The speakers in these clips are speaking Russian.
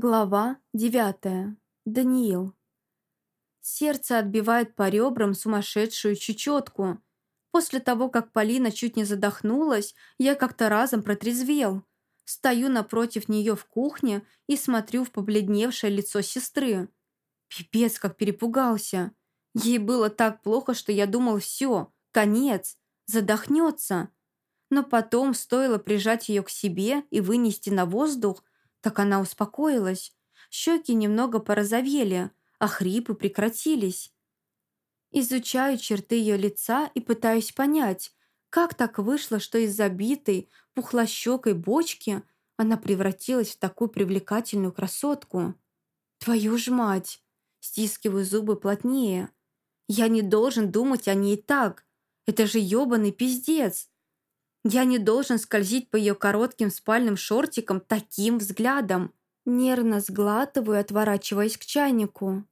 Глава девятая. Даниил. Сердце отбивает по ребрам сумасшедшую чечетку. После того, как Полина чуть не задохнулась, я как-то разом протрезвел. Стою напротив нее в кухне и смотрю в побледневшее лицо сестры. Пипец, как перепугался. Ей было так плохо, что я думал, все, конец, задохнется. Но потом стоило прижать ее к себе и вынести на воздух, так она успокоилась. Щеки немного порозовели, а хрипы прекратились. Изучаю черты ее лица и пытаюсь понять, как так вышло, что из забитой, пухлощекой бочки она превратилась в такую привлекательную красотку. Твою ж мать! Стискиваю зубы плотнее. Я не должен думать о ней так. Это же ёбаный пиздец. Я не должен скользить по ее коротким спальным шортикам таким взглядом. Нервно сглатываю, отворачиваясь к чайнику.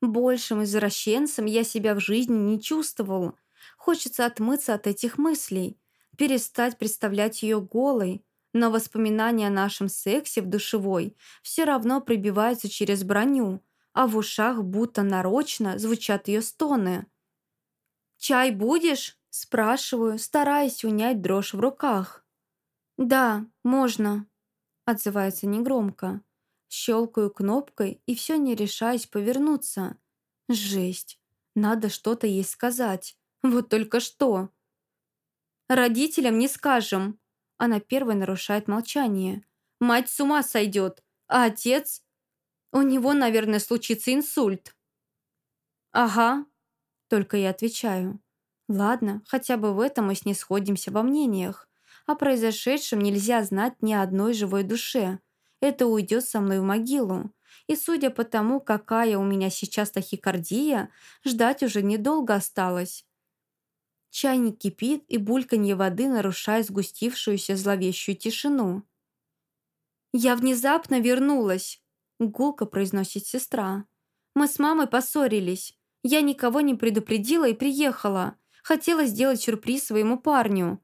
Большим извращенцем я себя в жизни не чувствовал. Хочется отмыться от этих мыслей, перестать представлять ее голой, но воспоминания о нашем сексе в душевой все равно пробиваются через броню, а в ушах будто нарочно звучат ее стоны. «Чай будешь?» Спрашиваю, стараясь унять дрожь в руках. «Да, можно», — отзывается негромко. Щелкаю кнопкой и все не решаюсь повернуться. Жесть. Надо что-то ей сказать. Вот только что. «Родителям не скажем». Она первой нарушает молчание. «Мать с ума сойдет, а отец...» «У него, наверное, случится инсульт». «Ага», — только я отвечаю. Ладно, хотя бы в этом мы с ней сходимся во мнениях. О произошедшем нельзя знать ни одной живой душе. Это уйдет со мной в могилу. И судя по тому, какая у меня сейчас тахикардия, ждать уже недолго осталось. Чайник кипит, и бульканье воды нарушает сгустившуюся зловещую тишину. «Я внезапно вернулась», — гулко произносит сестра. «Мы с мамой поссорились. Я никого не предупредила и приехала. Хотела сделать сюрприз своему парню.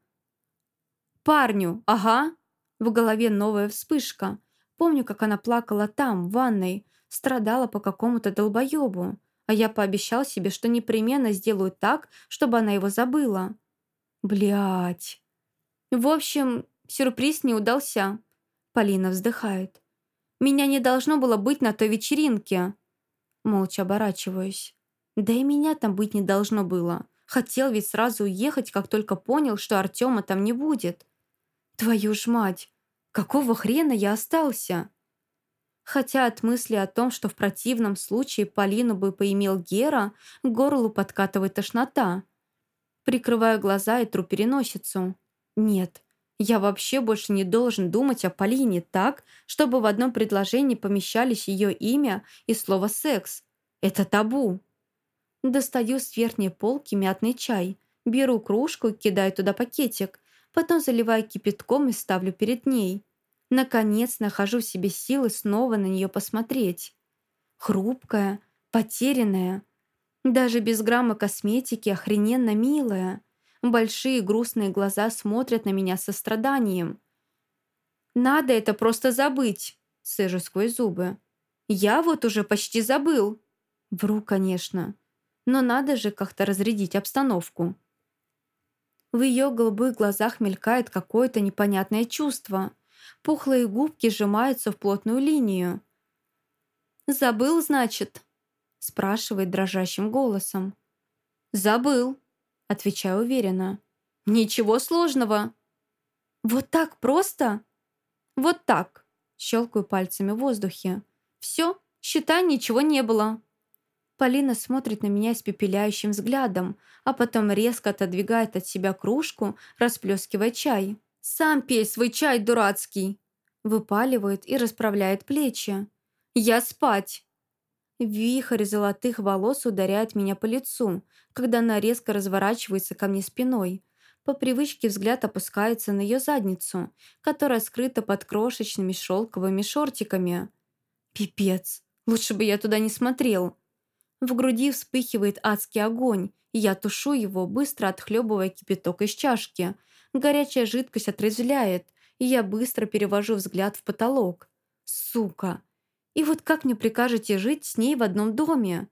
«Парню, ага!» В голове новая вспышка. Помню, как она плакала там, в ванной, страдала по какому-то долбоебу, а я пообещал себе, что непременно сделаю так, чтобы она его забыла. Блять. В общем, сюрприз не удался. Полина вздыхает. Меня не должно было быть на той вечеринке. Молча оборачиваюсь. Да и меня там быть не должно было. Хотел ведь сразу уехать, как только понял, что Артема там не будет. Твою ж мать, какого хрена я остался? Хотя от мысли о том, что в противном случае Полину бы поимел Гера, к горлу подкатывает тошнота. Прикрываю глаза и тру переносицу. Нет, я вообще больше не должен думать о Полине так, чтобы в одном предложении помещались ее имя и слово «секс». Это табу. Достаю с верхней полки мятный чай, беру кружку и кидаю туда пакетик, потом заливаю кипятком и ставлю перед ней. Наконец нахожу в себе силы снова на нее посмотреть. Хрупкая, потерянная, даже без грамма косметики охрененно милая. Большие грустные глаза смотрят на меня со страданием. «Надо это просто забыть», — сыжу сквозь зубы. «Я вот уже почти забыл». Вру, конечно но надо же как-то разрядить обстановку. В ее голубых глазах мелькает какое-то непонятное чувство. Пухлые губки сжимаются в плотную линию. «Забыл, значит?» спрашивает дрожащим голосом. «Забыл», отвечаю уверенно. «Ничего сложного». «Вот так просто?» «Вот так», щелкаю пальцами в воздухе. «Все, считай, ничего не было». Полина смотрит на меня испепеляющим взглядом, а потом резко отодвигает от себя кружку, расплескивая чай. «Сам пей свой чай, дурацкий!» Выпаливает и расправляет плечи. «Я спать!» Вихрь золотых волос ударяет меня по лицу, когда она резко разворачивается ко мне спиной. По привычке взгляд опускается на ее задницу, которая скрыта под крошечными шелковыми шортиками. «Пипец! Лучше бы я туда не смотрел!» В груди вспыхивает адский огонь, и я тушу его, быстро отхлебывая кипяток из чашки. Горячая жидкость отрезвляет, и я быстро перевожу взгляд в потолок. Сука! И вот как мне прикажете жить с ней в одном доме?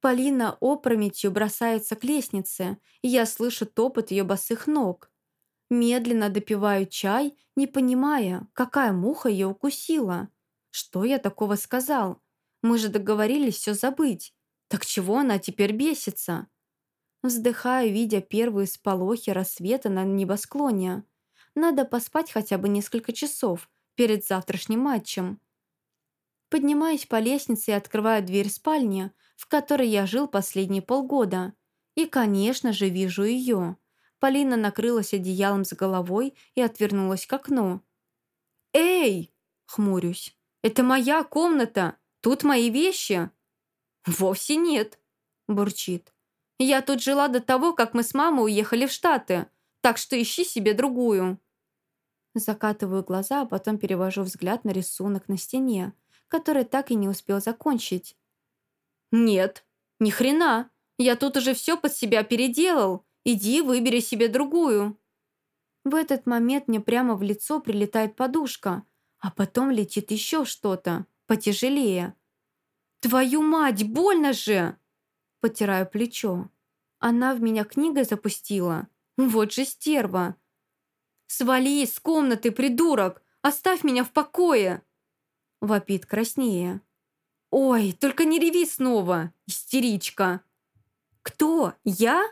Полина опрометью бросается к лестнице, и я слышу топот ее босых ног. Медленно допиваю чай, не понимая, какая муха ее укусила. Что я такого сказал? Мы же договорились все забыть. Так чего она теперь бесится? Вздыхаю, видя первые сполохи рассвета на небосклоне. Надо поспать хотя бы несколько часов перед завтрашним матчем. Поднимаюсь по лестнице и открываю дверь спальни, в которой я жил последние полгода. И, конечно же, вижу ее. Полина накрылась одеялом с головой и отвернулась к окну. «Эй!» — хмурюсь. «Это моя комната! Тут мои вещи!» «Вовсе нет!» — бурчит. «Я тут жила до того, как мы с мамой уехали в Штаты, так что ищи себе другую!» Закатываю глаза, а потом перевожу взгляд на рисунок на стене, который так и не успел закончить. «Нет, ни хрена! Я тут уже все под себя переделал. Иди, выбери себе другую!» В этот момент мне прямо в лицо прилетает подушка, а потом летит еще что-то, потяжелее. «Твою мать, больно же!» Потираю плечо. Она в меня книгой запустила. Вот же стерва. «Свали из комнаты, придурок! Оставь меня в покое!» Вопит краснее. «Ой, только не реви снова, истеричка!» «Кто? Я?»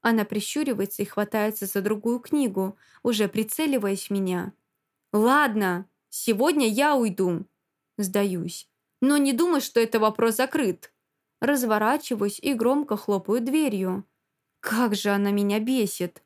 Она прищуривается и хватается за другую книгу, уже прицеливаясь в меня. «Ладно, сегодня я уйду». Сдаюсь. «Но не думай, что это вопрос закрыт». Разворачиваюсь и громко хлопаю дверью. «Как же она меня бесит!»